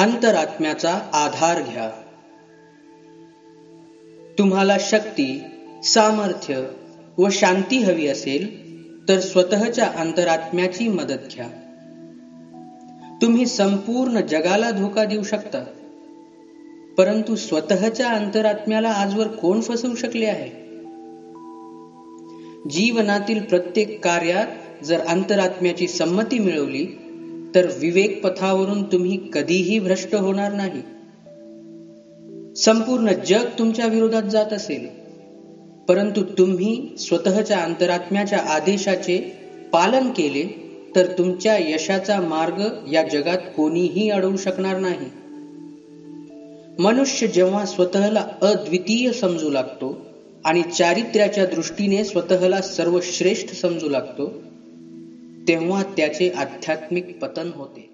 अंतरात्म्याचा आधार घ्या. तुम्हाला शक्ती सामर्थ्य व शांती हवी असेल तर स्वतःच्या अंतरात्म्याची मदत घ्या. तुम्ही संपूर्ण जगाला धोका देऊ शकता परंतु स्वतःच्या अंतरात्म्याला आजवर कोण फसवू शकले आहे? जीवनातील प्रत्येक कार्यात जर अंतरात्म्याची संमती मिळवली तर विवेक पथावरून तुम्ही कधीही भ्रष्ट होणार नाही. संपूर्ण जग तुमच्या विरोधात जात असेल. परंतु तुम्ही स्वतःच्या अंतरात्म्याच्या आदेशाचे पालन केले तर तुमच्या यशाचा मार्ग या जगात कोणीही अडवू शकणार नाही. मनुष्य जेव्हा स्वतःला अद्वितीय समजू लागतो आणि चारित्र्याच्या दृष्टीने स्वतःला सर्वश्रेष्ठ समजू लागतो तेव्हा त्याचे आध्यात्मिक पतन होते.